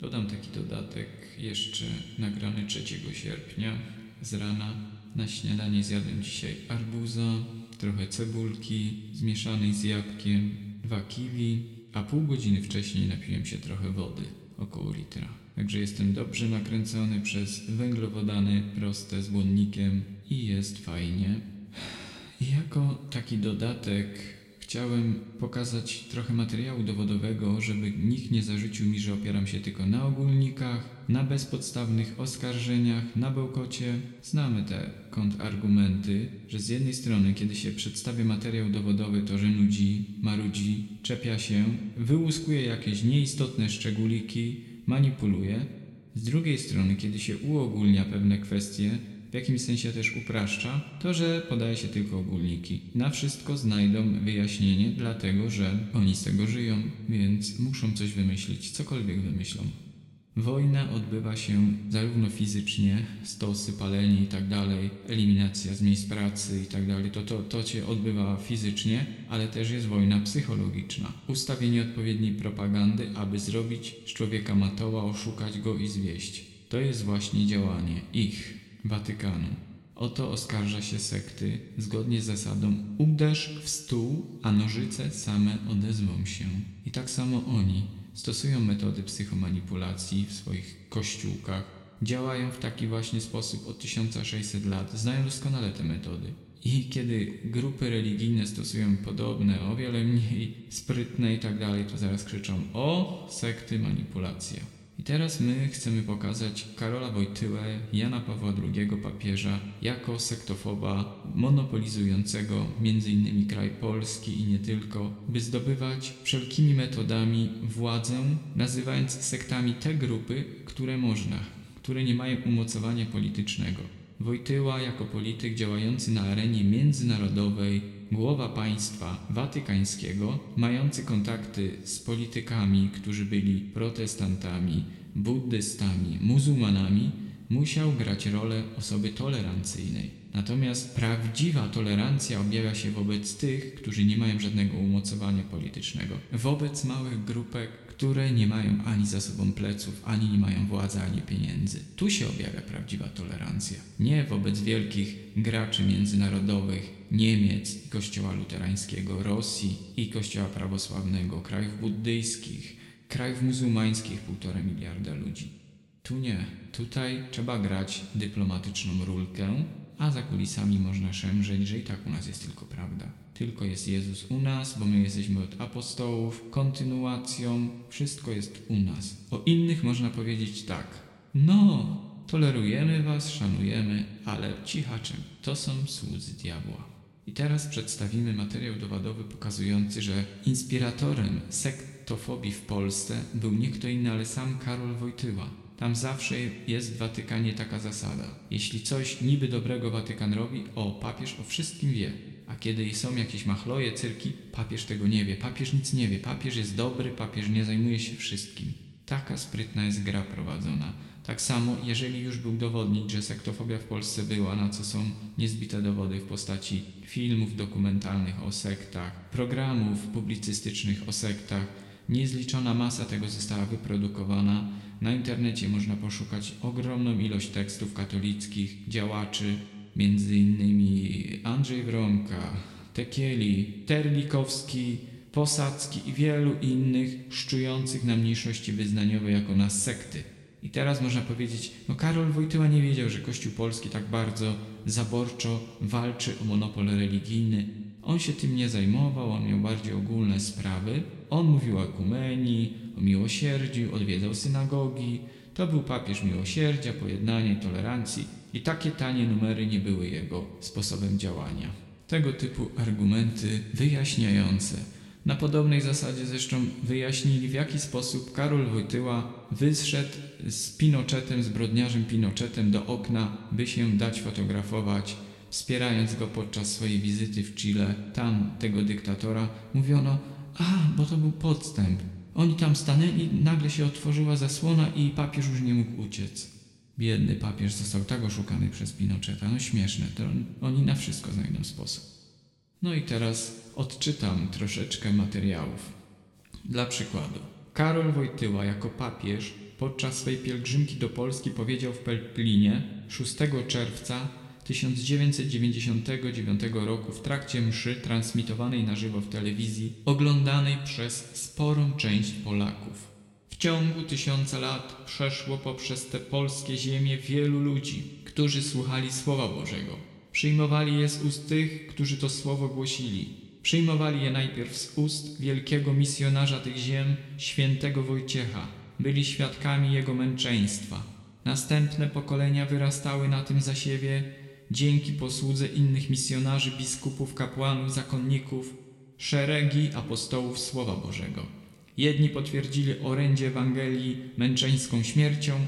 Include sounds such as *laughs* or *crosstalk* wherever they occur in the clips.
Dodam taki dodatek jeszcze nagrany 3 sierpnia z rana. Na śniadanie zjadłem dzisiaj arbuza, trochę cebulki zmieszanej z jabłkiem, dwa kiwi, a pół godziny wcześniej napiłem się trochę wody, około litra. Także jestem dobrze nakręcony przez węglowodany proste z błonnikiem i jest fajnie. I *sighs* jako taki dodatek chciałem pokazać trochę materiału dowodowego, żeby nikt nie zarzucił mi, że opieram się tylko na ogólnikach, na bezpodstawnych oskarżeniach, na bełkocie. Znamy te kontrargumenty, że z jednej strony, kiedy się przedstawia materiał dowodowy, to że nudzi, marudzi, czepia się, wyłuskuje jakieś nieistotne szczególiki, manipuluje. Z drugiej strony, kiedy się uogólnia pewne kwestie, w jakimś sensie też upraszcza, to że podaje się tylko ogólniki. Na wszystko znajdą wyjaśnienie, dlatego że oni z tego żyją, więc muszą coś wymyślić, cokolwiek wymyślą. Wojna odbywa się zarówno fizycznie, stosy, palenie i tak eliminacja z miejsc pracy i tak to, to, to się odbywa fizycznie, ale też jest wojna psychologiczna. Ustawienie odpowiedniej propagandy, aby zrobić z człowieka matoła, oszukać go i zwieść. To jest właśnie działanie ich, Watykanu. Oto oskarża się sekty zgodnie z zasadą uderz w stół, a nożyce same odezwą się. I tak samo oni stosują metody psychomanipulacji w swoich kościółkach. Działają w taki właśnie sposób od 1600 lat, znają doskonale te metody. I kiedy grupy religijne stosują podobne, o wiele mniej sprytne i tak dalej, to zaraz krzyczą o sekty manipulacja. I teraz my chcemy pokazać Karola Wojtyłę, Jana Pawła II papieża, jako sektofoba monopolizującego m.in. kraj Polski i nie tylko, by zdobywać wszelkimi metodami władzę, nazywając sektami te grupy, które można, które nie mają umocowania politycznego. Wojtyła jako polityk działający na arenie międzynarodowej, głowa państwa watykańskiego, mający kontakty z politykami, którzy byli protestantami, buddystami, muzułmanami, musiał grać rolę osoby tolerancyjnej. Natomiast prawdziwa tolerancja objawia się wobec tych, którzy nie mają żadnego umocowania politycznego, wobec małych grupek, które nie mają ani za sobą pleców, ani nie mają władzy, ani pieniędzy. Tu się objawia prawdziwa tolerancja. Nie wobec wielkich graczy międzynarodowych Niemiec, Kościoła Luterańskiego, Rosji i Kościoła Prawosławnego, krajów buddyjskich, krajów muzułmańskich, półtora miliarda ludzi. Tu nie. Tutaj trzeba grać dyplomatyczną rulkę, a za kulisami można szemrzeć, że i tak u nas jest tylko prawda. Tylko jest Jezus u nas, bo my jesteśmy od apostołów, kontynuacją, wszystko jest u nas. O innych można powiedzieć tak. No, tolerujemy was, szanujemy, ale cichaczem, to są słudzy diabła. I teraz przedstawimy materiał dowodowy pokazujący, że inspiratorem sektofobii w Polsce był nie kto inny, ale sam Karol Wojtyła. Tam zawsze jest w Watykanie taka zasada. Jeśli coś niby dobrego Watykan robi, o, papież o wszystkim wie. A kiedy są jakieś machloje, cyrki, papież tego nie wie. Papież nic nie wie. Papież jest dobry, papież nie zajmuje się wszystkim. Taka sprytna jest gra prowadzona. Tak samo, jeżeli już był dowodnić, że sektofobia w Polsce była, na co są niezbite dowody w postaci filmów dokumentalnych o sektach, programów publicystycznych o sektach, niezliczona masa tego została wyprodukowana. Na internecie można poszukać ogromną ilość tekstów katolickich, działaczy, innymi Andrzej Wronka, Tekieli, Terlikowski, Posadzki i wielu innych szczujących na mniejszości wyznaniowe jako na sekty. I teraz można powiedzieć, no Karol Wojtyła nie wiedział, że Kościół Polski tak bardzo zaborczo walczy o monopol religijny. On się tym nie zajmował, on miał bardziej ogólne sprawy. On mówił o ekumenii, o miłosierdziu, odwiedzał synagogi. To był papież miłosierdzia, pojednania i tolerancji. I takie tanie numery nie były jego sposobem działania. Tego typu argumenty wyjaśniające na podobnej zasadzie zresztą wyjaśnili, w jaki sposób Karol Wojtyła wyszedł z Pinochetem, zbrodniarzem Pinochetem do okna, by się dać fotografować, wspierając go podczas swojej wizyty w Chile. Tam tego dyktatora mówiono, a, bo to był podstęp. Oni tam stanęli, nagle się otworzyła zasłona i papież już nie mógł uciec. Biedny papież został tak oszukany przez Pinocheta. No śmieszne, to on, oni na wszystko znajdą sposób. No i teraz odczytam troszeczkę materiałów. Dla przykładu. Karol Wojtyła jako papież podczas swej pielgrzymki do Polski powiedział w Pelplinie 6 czerwca 1999 roku w trakcie mszy transmitowanej na żywo w telewizji, oglądanej przez sporą część Polaków. W ciągu tysiąca lat przeszło poprzez te polskie ziemie wielu ludzi, którzy słuchali Słowa Bożego. Przyjmowali je z ust tych, którzy to słowo głosili. Przyjmowali je najpierw z ust wielkiego misjonarza tych ziem, świętego Wojciecha. Byli świadkami jego męczeństwa. Następne pokolenia wyrastały na tym zasiewie dzięki posłudze innych misjonarzy, biskupów, kapłanów, zakonników, szeregi apostołów Słowa Bożego. Jedni potwierdzili orędzie Ewangelii męczeńską śmiercią,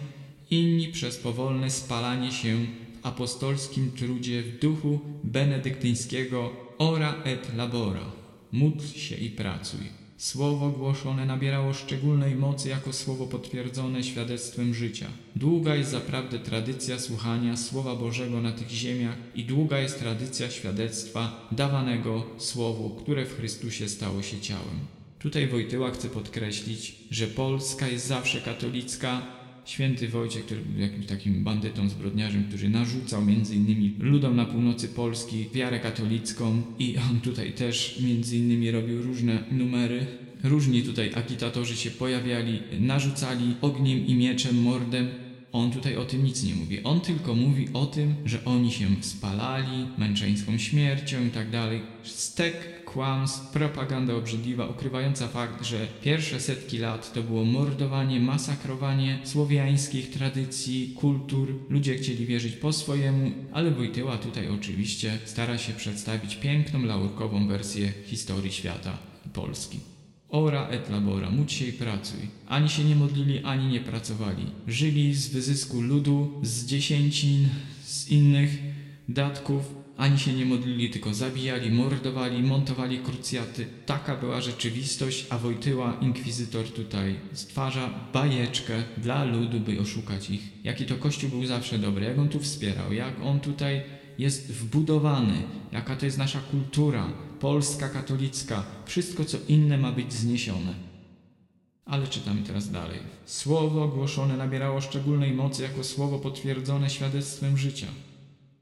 inni przez powolne spalanie się apostolskim trudzie w duchu benedyktyńskiego ora et labora. Módl się i pracuj. Słowo głoszone nabierało szczególnej mocy jako słowo potwierdzone świadectwem życia. Długa jest zaprawdę tradycja słuchania Słowa Bożego na tych ziemiach i długa jest tradycja świadectwa dawanego Słowu, które w Chrystusie stało się ciałem. Tutaj Wojtyła chce podkreślić, że Polska jest zawsze katolicka. Święty Wojciech, który był jakimś takim bandytą, zbrodniarzem, który narzucał między innymi ludom na północy Polski wiarę katolicką i on tutaj też między innymi robił różne numery. Różni tutaj agitatorzy się pojawiali, narzucali ogniem i mieczem, mordem. On tutaj o tym nic nie mówi. On tylko mówi o tym, że oni się spalali męczeńską śmiercią i tak dalej. Stek kłamstw, propaganda obrzydliwa, ukrywająca fakt, że pierwsze setki lat to było mordowanie, masakrowanie słowiańskich tradycji, kultur. Ludzie chcieli wierzyć po swojemu, ale Wojtyła tutaj oczywiście stara się przedstawić piękną, laurkową wersję historii świata Polski. Ora et labora, módl się i pracuj. Ani się nie modlili, ani nie pracowali. Żyli z wyzysku ludu, z dziesięcin, z innych datków, ani się nie modlili, tylko zabijali, mordowali, montowali krucjaty. Taka była rzeczywistość, a Wojtyła, inkwizytor tutaj stwarza bajeczkę dla ludu, by oszukać ich. Jaki to Kościół był zawsze dobry, jak on tu wspierał, jak on tutaj jest wbudowany, jaka to jest nasza kultura, polska, katolicka. Wszystko, co inne ma być zniesione. Ale czytamy teraz dalej. Słowo głoszone nabierało szczególnej mocy jako słowo potwierdzone świadectwem życia.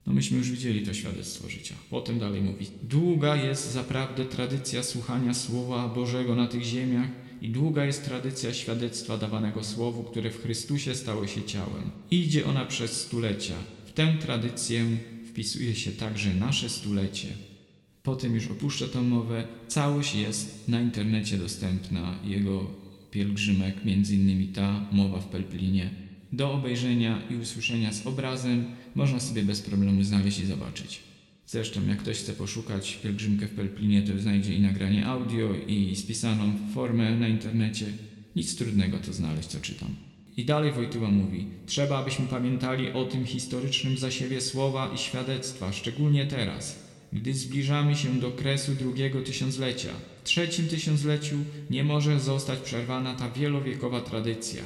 No myśmy już widzieli to świadectwo życia. Potem dalej mówi: Długa jest zaprawdę tradycja słuchania Słowa Bożego na tych ziemiach i długa jest tradycja świadectwa dawanego Słowu, które w Chrystusie stało się ciałem. Idzie ona przez stulecia. W tę tradycję wpisuje się także nasze stulecie. Potem już opuszczę tą mowę. Całość jest na internecie dostępna. Jego pielgrzymek, między innymi ta mowa w Pelplinie. Do obejrzenia i usłyszenia z obrazem można sobie bez problemu znaleźć i zobaczyć. Zresztą, jak ktoś chce poszukać pielgrzymkę w Pelplinie, to znajdzie i nagranie audio, i spisaną formę na internecie. Nic trudnego to znaleźć, co czytam. I dalej Wojtyła mówi: Trzeba, abyśmy pamiętali o tym historycznym zasiewie słowa i świadectwa, szczególnie teraz, gdy zbliżamy się do kresu drugiego tysiąclecia. W trzecim tysiącleciu nie może zostać przerwana ta wielowiekowa tradycja.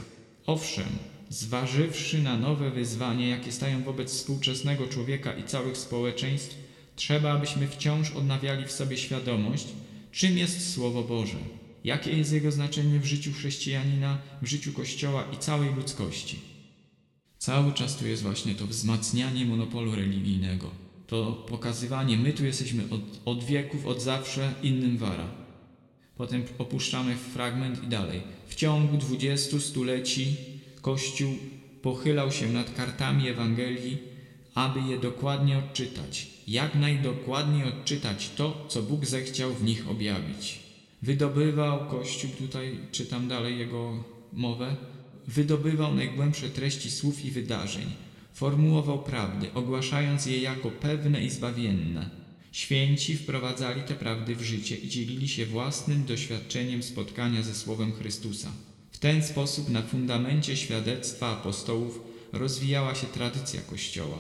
Owszem, zważywszy na nowe wyzwania, jakie stają wobec współczesnego człowieka i całych społeczeństw, trzeba, abyśmy wciąż odnawiali w sobie świadomość, czym jest Słowo Boże, jakie jest jego znaczenie w życiu chrześcijanina, w życiu Kościoła i całej ludzkości. Cały czas tu jest właśnie to wzmacnianie monopolu religijnego, to pokazywanie, my tu jesteśmy od, od wieków, od zawsze, innym wara. Potem opuszczamy fragment i dalej. W ciągu dwudziestu stuleci Kościół pochylał się nad kartami Ewangelii, aby je dokładnie odczytać, jak najdokładniej odczytać to, co Bóg zechciał w nich objawić. Wydobywał Kościół, tutaj czytam dalej jego mowę, wydobywał najgłębsze treści słów i wydarzeń, formułował prawdy, ogłaszając je jako pewne i zbawienne. Święci wprowadzali te prawdy w życie i dzielili się własnym doświadczeniem spotkania ze Słowem Chrystusa. Ten sposób na fundamencie świadectwa apostołów rozwijała się tradycja Kościoła.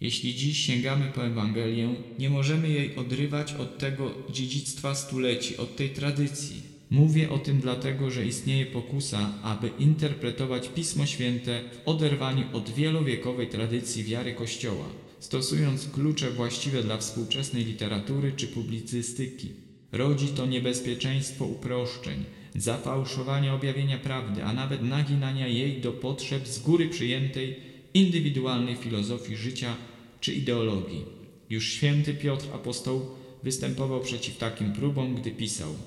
Jeśli dziś sięgamy po Ewangelię, nie możemy jej odrywać od tego dziedzictwa stuleci, od tej tradycji. Mówię o tym dlatego, że istnieje pokusa, aby interpretować Pismo Święte w oderwaniu od wielowiekowej tradycji wiary Kościoła, stosując klucze właściwe dla współczesnej literatury czy publicystyki. Rodzi to niebezpieczeństwo uproszczeń, zafałszowania objawienia prawdy, a nawet naginania jej do potrzeb z góry przyjętej indywidualnej filozofii życia czy ideologii. Już święty Piotr Apostoł występował przeciw takim próbom, gdy pisał –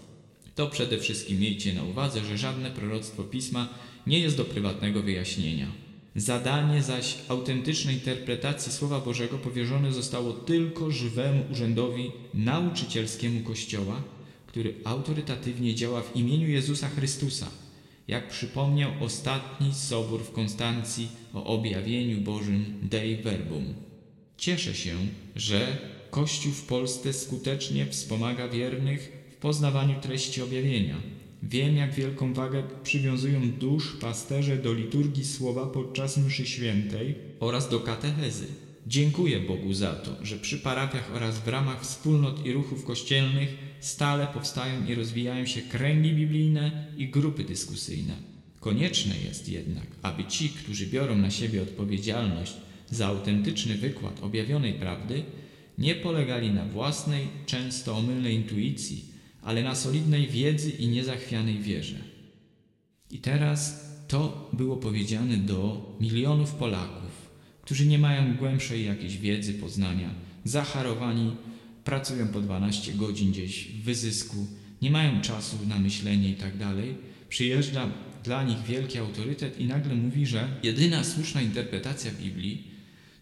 to przede wszystkim miejcie na uwadze, że żadne proroctwo pisma nie jest do prywatnego wyjaśnienia. Zadanie zaś autentycznej interpretacji Słowa Bożego powierzone zostało tylko żywemu urzędowi nauczycielskiemu Kościoła, który autorytatywnie działa w imieniu Jezusa Chrystusa, jak przypomniał ostatni sobór w Konstancji o objawieniu Bożym Dei Verbum. Cieszę się, że Kościół w Polsce skutecznie wspomaga wiernych w poznawaniu treści objawienia. Wiem, jak wielką wagę przywiązują dusz pasterze do liturgii słowa podczas mszy świętej oraz do katechezy. Dziękuję Bogu za to, że przy parafiach oraz w ramach wspólnot i ruchów kościelnych stale powstają i rozwijają się kręgi biblijne i grupy dyskusyjne. Konieczne jest jednak, aby ci, którzy biorą na siebie odpowiedzialność za autentyczny wykład objawionej prawdy, nie polegali na własnej, często omylnej intuicji, ale na solidnej wiedzy i niezachwianej wierze. I teraz to było powiedziane do milionów Polaków, którzy nie mają głębszej jakiejś wiedzy, poznania, zacharowani, pracują po 12 godzin gdzieś w wyzysku, nie mają czasu na myślenie i tak dalej. Przyjeżdża dla nich wielki autorytet i nagle mówi, że jedyna słuszna interpretacja Biblii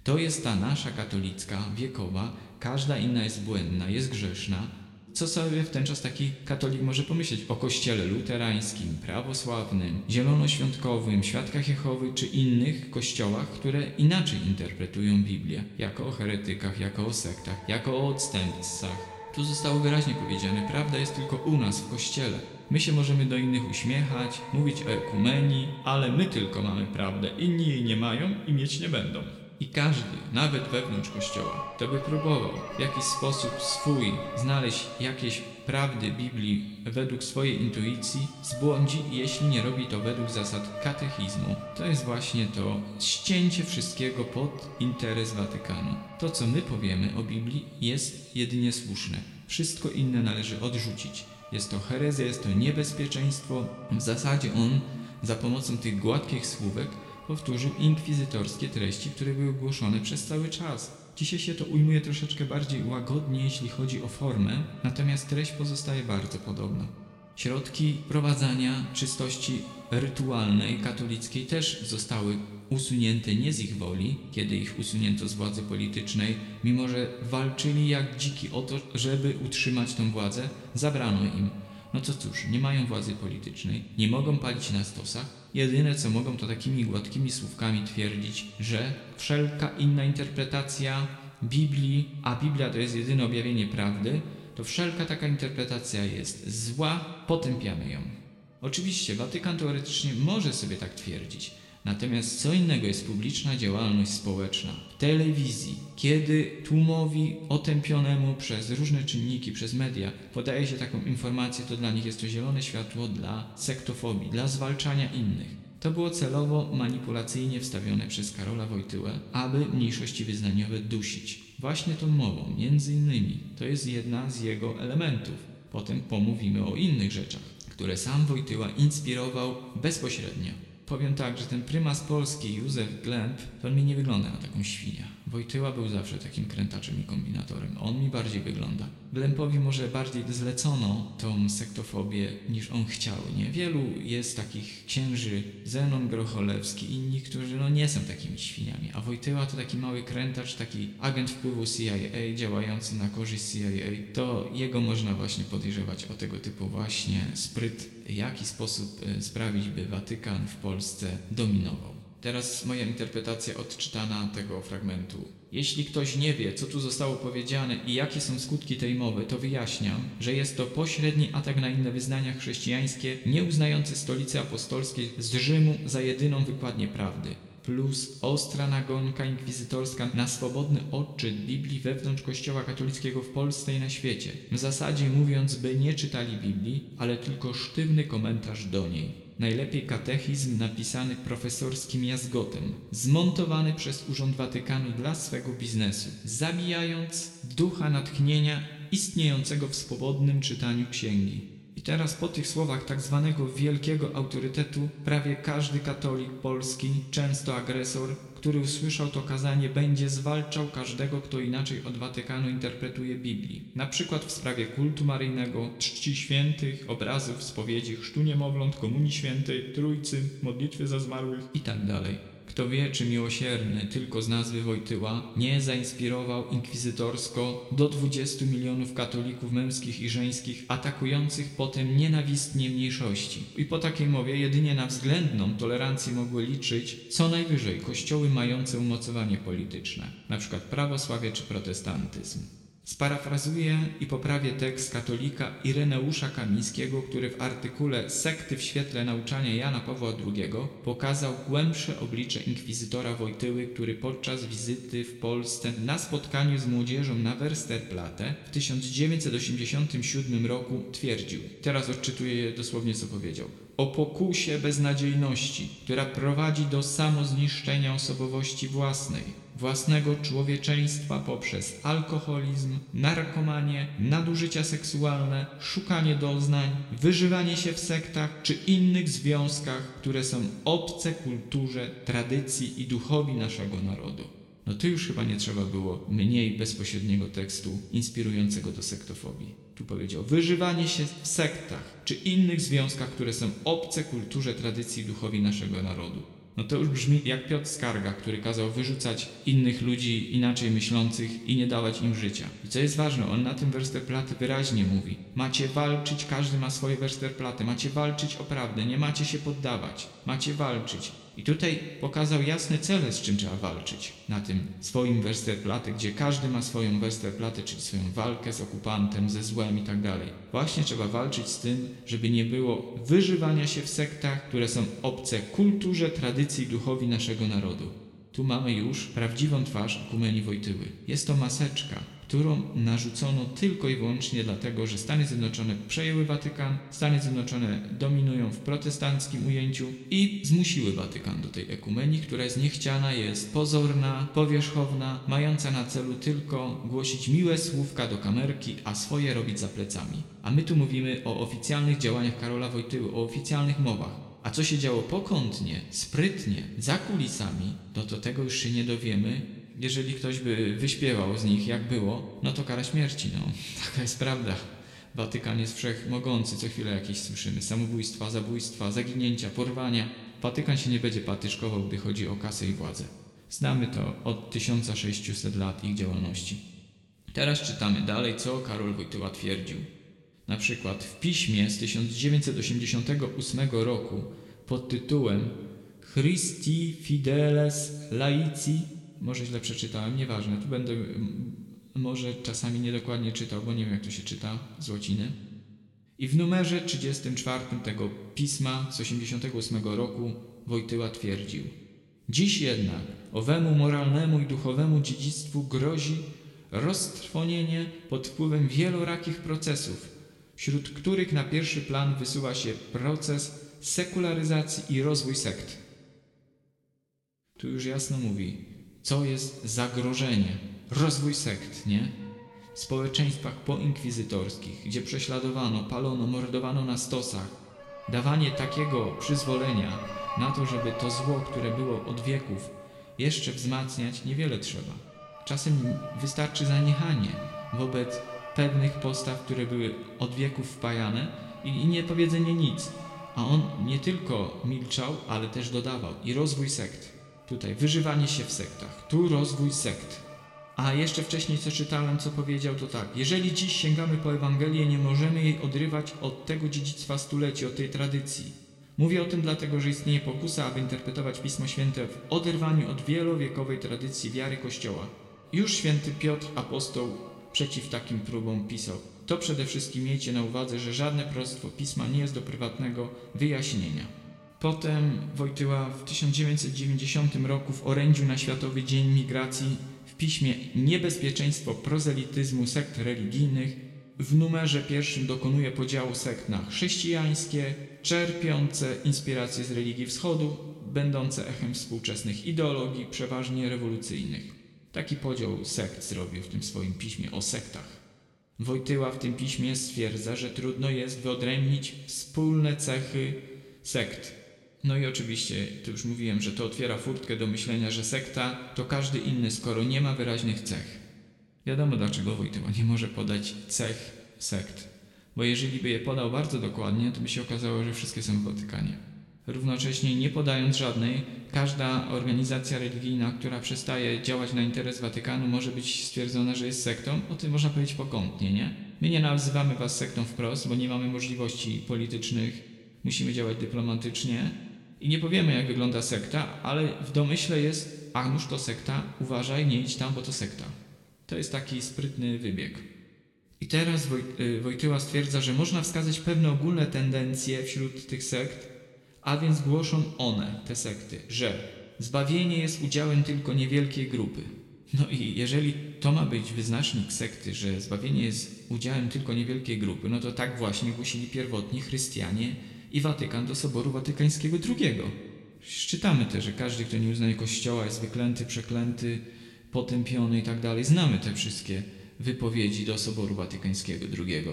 to jest ta nasza katolicka, wiekowa, każda inna jest błędna, jest grzeszna, co sobie w ten czas taki katolik może pomyśleć o kościele luterańskim, prawosławnym, zielonoświątkowym, świadkach Jehowy czy innych kościołach, które inaczej interpretują Biblię, jako o heretykach, jako o sektach, jako o odstępcach. Tu zostało wyraźnie powiedziane, prawda jest tylko u nas w kościele. My się możemy do innych uśmiechać, mówić o ekumenii, ale my tylko mamy prawdę, inni jej nie mają i mieć nie będą. I każdy, nawet wewnątrz Kościoła, kto by próbował w jakiś sposób swój znaleźć jakieś prawdy Biblii według swojej intuicji, zbłądzi, jeśli nie robi to według zasad katechizmu. To jest właśnie to ścięcie wszystkiego pod interes Watykanu. To, co my powiemy o Biblii, jest jedynie słuszne. Wszystko inne należy odrzucić. Jest to herezja, jest to niebezpieczeństwo. W zasadzie on za pomocą tych gładkich słówek powtórzył inkwizytorskie treści, które były głoszone przez cały czas. Dzisiaj się to ujmuje troszeczkę bardziej łagodnie, jeśli chodzi o formę, natomiast treść pozostaje bardzo podobna. Środki prowadzenia czystości rytualnej katolickiej też zostały usunięte nie z ich woli, kiedy ich usunięto z władzy politycznej, mimo że walczyli jak dziki o to, żeby utrzymać tą władzę, zabrano im. No to cóż, nie mają władzy politycznej, nie mogą palić na stosach, jedyne co mogą to takimi gładkimi słówkami twierdzić, że wszelka inna interpretacja Biblii, a Biblia to jest jedyne objawienie prawdy, to wszelka taka interpretacja jest zła, potępiamy ją. Oczywiście Watykan teoretycznie może sobie tak twierdzić, Natomiast co innego jest publiczna działalność społeczna w telewizji, kiedy tłumowi otępionemu przez różne czynniki, przez media podaje się taką informację, to dla nich jest to zielone światło dla sektofobii, dla zwalczania innych. To było celowo manipulacyjnie wstawione przez Karola Wojtyłę, aby mniejszości wyznaniowe dusić. Właśnie tą mową, między innymi, to jest jedna z jego elementów. Potem pomówimy o innych rzeczach, które sam Wojtyła inspirował bezpośrednio. Powiem tak, że ten prymas Polski, Józef Glemp, to on mi nie wygląda na taką świnię. Wojtyła był zawsze takim krętaczem i kombinatorem. On mi bardziej wygląda. Glempowi może bardziej zlecono tą sektofobię niż on chciał, nie? Wielu jest takich księży, Zenon Grocholewski, inni, którzy no nie są takimi świniami. A Wojtyła to taki mały krętacz, taki agent wpływu CIA, działający na korzyść CIA. To jego można właśnie podejrzewać o tego typu właśnie spryt, w jaki sposób e, sprawić, by Watykan w Polsce dominował. Teraz moja interpretacja odczytana tego fragmentu. Jeśli ktoś nie wie, co tu zostało powiedziane i jakie są skutki tej mowy, to wyjaśniam, że jest to pośredni atak na inne wyznania chrześcijańskie, nie uznające stolicy apostolskiej z Rzymu za jedyną wykładnię prawdy. plus ostra nagonka inkwizytorska na swobodny odczyt Biblii wewnątrz Kościoła katolickiego w Polsce i na świecie. W zasadzie mówiąc, by nie czytali Biblii, ale tylko sztywny komentarz do niej. Najlepiej katechizm napisany profesorskim jazgotem, zmontowany przez Urząd Watykanu dla swego biznesu, zabijając ducha natchnienia istniejącego w swobodnym czytaniu księgi. I teraz po tych słowach tak zwanego wielkiego autorytetu prawie każdy katolik polski, często agresor, który usłyszał to kazanie, będzie zwalczał każdego, kto inaczej od Watykanu interpretuje Biblii. Na przykład w sprawie kultu maryjnego, czci świętych, obrazów, spowiedzi, chrztu niemowląt, komunii świętej, trójcy, modlitwy za zmarłych itd. Kto wie, czy miłosierny tylko z nazwy Wojtyła nie zainspirował inkwizytorsko do 20 milionów katolików męskich i żeńskich, atakujących potem nienawistnie mniejszości. I po takiej mowie jedynie na względną tolerancję mogły liczyć co najwyżej kościoły mające umocowanie polityczne, np. prawosławie czy protestantyzm. Sparafrazuję i poprawię tekst katolika Ireneusza Kamińskiego, który w artykule Sekty w świetle nauczania Jana Pawła II pokazał głębsze oblicze inkwizytora Wojtyły, który podczas wizyty w Polsce na spotkaniu z młodzieżą na Westerplatte w 1987 roku twierdził. Teraz odczytuję dosłownie co powiedział o pokusie beznadziejności, która prowadzi do samozniszczenia osobowości własnej, własnego człowieczeństwa poprzez alkoholizm, narkomanię, nadużycia seksualne, szukanie doznań, wyżywanie się w sektach czy innych związkach, które są obce kulturze, tradycji i duchowi naszego narodu. No tu już chyba nie trzeba było mniej bezpośredniego tekstu inspirującego do sektofobii. Tu powiedział, wyżywanie się w sektach czy innych związkach, które są obce kulturze, tradycji i duchowi naszego narodu. No to już brzmi jak Piotr Skarga, który kazał wyrzucać innych ludzi inaczej myślących i nie dawać im życia. I co jest ważne, on na tym Westerplatte wyraźnie mówi: Macie walczyć, każdy ma swoje Westerplatte, macie walczyć o prawdę, nie macie się poddawać, macie walczyć. I tutaj pokazał jasne cele, z czym trzeba walczyć na tym swoim Westerplatte, gdzie każdy ma swoją Westerplatte, czyli swoją walkę z okupantem, ze złem i tak dalej. Właśnie trzeba walczyć z tym, żeby nie było wyżywania się w sektach, które są obce kulturze, tradycji duchowi naszego narodu. Tu mamy już prawdziwą twarz Ekumenii Wojtyły. Jest to maseczka, którą narzucono tylko i wyłącznie dlatego, że Stany Zjednoczone przejęły Watykan, Stany Zjednoczone dominują w protestanckim ujęciu i zmusiły Watykan do tej ekumenii, która jest niechciana, jest pozorna, powierzchowna, mająca na celu tylko głosić miłe słówka do kamerki, a swoje robić za plecami. A my tu mówimy o oficjalnych działaniach Karola Wojtyły, o oficjalnych mowach. A co się działo pokątnie, sprytnie, za kulisami, no to tego już się nie dowiemy, jeżeli ktoś by wyśpiewał z nich, jak było, no to kara śmierci, no. *laughs* Taka jest prawda. Watykan jest wszechmogący, co chwilę jakieś słyszymy. Samobójstwa, zabójstwa, zaginięcia, porwania. Watykan się nie będzie patyszkował, gdy chodzi o kasę i władzę. Znamy to od 1600 lat ich działalności. Teraz czytamy dalej, co Karol Wojtyła twierdził. Na przykład w piśmie z 1988 roku pod tytułem Christi Fideles Laici może źle przeczytałem, nieważne. Tu będę może czasami niedokładnie czytał, bo nie wiem jak to się czyta z łaciny. I w numerze 34 tego pisma z 88 roku Wojtyła twierdził Dziś jednak owemu moralnemu i duchowemu dziedzictwu grozi roztrwonienie pod wpływem wielorakich procesów, wśród których na pierwszy plan wysuwa się proces sekularyzacji i rozwój sekt. Tu już jasno mówi, co jest zagrożenie. Rozwój sekt, nie? W społeczeństwach poinkwizytorskich, gdzie prześladowano, palono, mordowano na stosach, dawanie takiego przyzwolenia na to, żeby to zło, które było od wieków, jeszcze wzmacniać, niewiele trzeba. Czasem wystarczy zaniechanie wobec pewnych postaw, które były od wieków wpajane i, i nie powiedzenie nic. A on nie tylko milczał, ale też dodawał i rozwój sekt. Tutaj wyżywanie się w sektach, tu rozwój sekt. A jeszcze wcześniej co czytałem, co powiedział, to tak. Jeżeli dziś sięgamy po Ewangelię, nie możemy jej odrywać od tego dziedzictwa stuleci, od tej tradycji. Mówię o tym dlatego, że istnieje pokusa, aby interpretować Pismo Święte w oderwaniu od wielowiekowej tradycji wiary Kościoła. Już święty Piotr apostoł przeciw takim próbom pisał. To przede wszystkim miejcie na uwadze, że żadne prostwo Pisma nie jest do prywatnego wyjaśnienia. Potem Wojtyła w 1990 roku w orędziu na Światowy Dzień Migracji w piśmie Niebezpieczeństwo prozelityzmu sekt religijnych w numerze pierwszym dokonuje podziału sekt na chrześcijańskie, czerpiące inspiracje z religii wschodu, będące echem współczesnych ideologii, przeważnie rewolucyjnych. Taki podział sekt zrobił w tym swoim piśmie o sektach. Wojtyła w tym piśmie stwierdza, że trudno jest wyodrębnić wspólne cechy sekt. No i oczywiście, to już mówiłem, że to otwiera furtkę do myślenia, że sekta to każdy inny, skoro nie ma wyraźnych cech. Wiadomo dlaczego Wojtyła nie może podać cech sekt, bo jeżeli by je podał bardzo dokładnie, to by się okazało, że wszystkie są w Watykanie. Równocześnie nie podając żadnej, każda organizacja religijna, która przestaje działać na interes Watykanu, może być stwierdzona, że jest sektą. O tym można powiedzieć pokątnie, nie? My nie nazywamy was sektą wprost, bo nie mamy możliwości politycznych, musimy działać dyplomatycznie i nie powiemy, jak wygląda sekta, ale w domyśle jest, a nuż to sekta, uważaj, nie idź tam, bo to sekta. To jest taki sprytny wybieg. I teraz Woj, y, Wojtyła stwierdza, że można wskazać pewne ogólne tendencje wśród tych sekt, a więc głoszą one, te sekty, że zbawienie jest udziałem tylko niewielkiej grupy. No i jeżeli to ma być wyznacznik sekty, że zbawienie jest udziałem tylko niewielkiej grupy, no to tak właśnie głosili pierwotni chrystianie i Watykan do Soboru Watykańskiego II. Czytamy też, że każdy, kto nie uznaje Kościoła jest wyklęty, przeklęty, potępiony i tak. Znamy te wszystkie wypowiedzi do Soboru Watykańskiego II.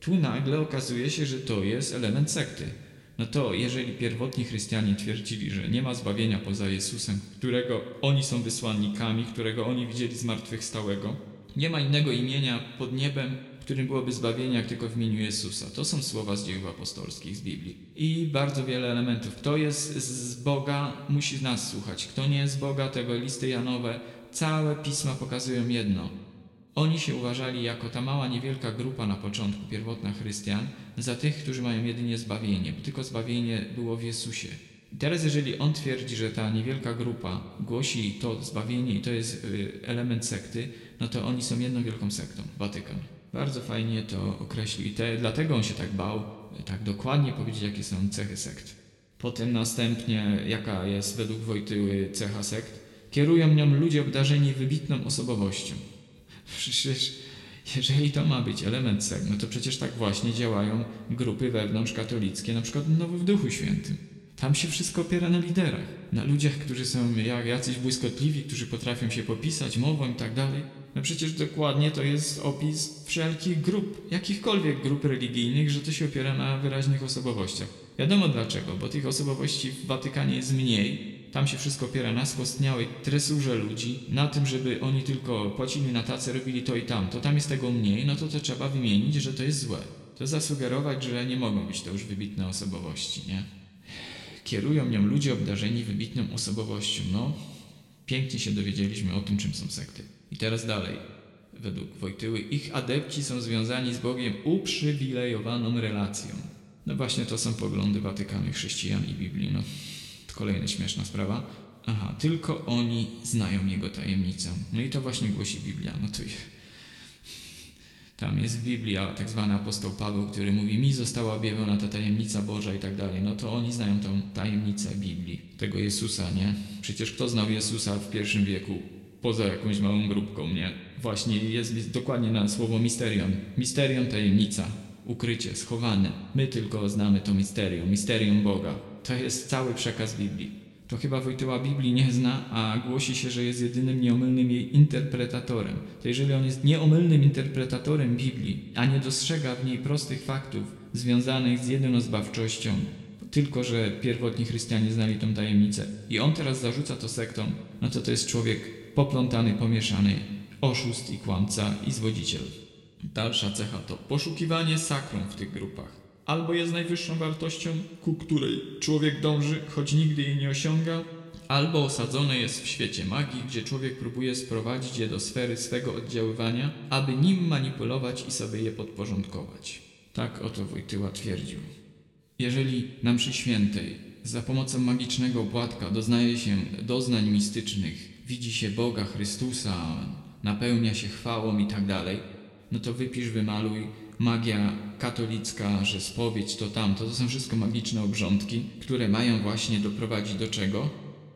Tu nagle okazuje się, że to jest element sekty. No to jeżeli pierwotni chrystianie twierdzili, że nie ma zbawienia poza Jezusem, którego oni są wysłannikami, którego oni widzieli zmartwychwstałego, nie ma innego imienia pod niebem, w którym byłoby zbawienie, jak tylko w imieniu Jezusa. To są słowa z dzieł apostolskich, z Biblii. I bardzo wiele elementów. Kto jest z Boga, musi nas słuchać. Kto nie jest z Boga, tego listy Janowe, całe pisma pokazują jedno. Oni się uważali jako ta mała, niewielka grupa na początku, pierwotna chrystian, za tych, którzy mają jedynie zbawienie, bo tylko zbawienie było w Jezusie. I teraz, jeżeli on twierdzi, że ta niewielka grupa głosi to zbawienie i to jest y, element sekty, no to oni są jedną wielką sektą, Watykan. Bardzo fajnie to określił i te, dlatego on się tak bał, tak dokładnie powiedzieć, jakie są cechy sekt. Potem następnie, jaka jest według Wojtyły cecha sekt? Kierują nią ludzie obdarzeni wybitną osobowością. *laughs* Przecież jeżeli to ma być element sekt, no to przecież tak właśnie działają grupy wewnątrz katolickie, na przykład Nowy w Duchu Świętym. Tam się wszystko opiera na liderach, na ludziach, którzy są jak jacyś błyskotliwi, którzy potrafią się popisać mową i tak dalej. No przecież dokładnie to jest opis wszelkich grup, jakichkolwiek grup religijnych, że to się opiera na wyraźnych osobowościach. Wiadomo dlaczego, bo tych osobowości w Watykanie jest mniej, tam się wszystko opiera na skostniałej tresurze ludzi, na tym, żeby oni tylko płacili na tacę, robili to i tam. To tam jest tego mniej, no to to trzeba wymienić, że to jest złe. To zasugerować, że nie mogą być to już wybitne osobowości, nie? Kierują nią ludzie obdarzeni wybitną osobowością. No, pięknie się dowiedzieliśmy o tym, czym są sekty. I teraz dalej. Według Wojtyły ich adepci są związani z Bogiem uprzywilejowaną relacją. No właśnie to są poglądy Watykanu, chrześcijan i Biblii. No, Kolejna śmieszna sprawa. Aha, tylko oni znają jego tajemnicę. No i to właśnie głosi Biblia. No to tam jest Biblia, tak zwany apostoł Paweł, który mówi, mi została objawiona ta tajemnica Boża i tak dalej. No to oni znają tą tajemnicę Biblii, tego Jezusa, nie? Przecież kto znał Jezusa w pierwszym wieku? Poza jakąś małą grupką, nie? Właśnie jest dokładnie na słowo misterium. Misterium tajemnica, ukrycie, schowane. My tylko znamy to misterium, misterium Boga. To jest cały przekaz Biblii. To chyba Wojtyła Biblii nie zna, a głosi się, że jest jedynym nieomylnym jej interpretatorem. To jeżeli on jest nieomylnym interpretatorem Biblii, a nie dostrzega w niej prostych faktów związanych z jedyną zbawczością, tylko że pierwotni chrystianie znali tą tajemnicę i on teraz zarzuca to sektom, no to to jest człowiek poplątany, pomieszany, oszust i kłamca i zwodziciel. Dalsza cecha to poszukiwanie sakrum w tych grupach albo jest najwyższą wartością, ku której człowiek dąży, choć nigdy jej nie osiąga, albo osadzone jest w świecie magii, gdzie człowiek próbuje sprowadzić je do sfery swego oddziaływania, aby nim manipulować i sobie je podporządkować. Tak oto Wojtyła twierdził. Jeżeli na mszy świętej za pomocą magicznego opłatka doznaje się doznań mistycznych, widzi się Boga, Chrystusa, napełnia się chwałą i tak dalej, no to wypisz, wymaluj magia katolicka, że spowiedź to tamto, to są wszystko magiczne obrządki, które mają właśnie doprowadzić do czego?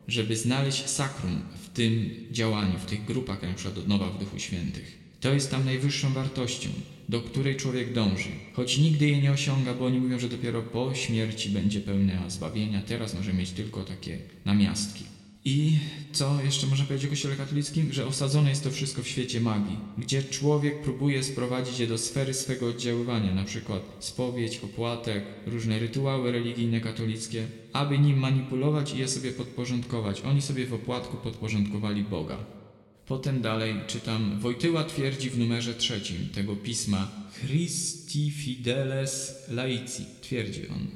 Żeby znaleźć sakrum w tym działaniu, w tych grupach, jak na przykład odnowa w Duchu Świętych. To jest tam najwyższą wartością, do której człowiek dąży, choć nigdy jej nie osiąga, bo oni mówią, że dopiero po śmierci będzie pełna zbawienia, teraz może mieć tylko takie namiastki. I co jeszcze można powiedzieć o Kościele katolickim? Że osadzone jest to wszystko w świecie magii, gdzie człowiek próbuje sprowadzić je do sfery swego oddziaływania, na przykład spowiedź, opłatek, różne rytuały religijne katolickie, aby nim manipulować i je sobie podporządkować. Oni sobie w opłatku podporządkowali Boga. Potem dalej czytam, Wojtyła twierdzi w numerze trzecim tego pisma Christi Fideles Laici, twierdzi on,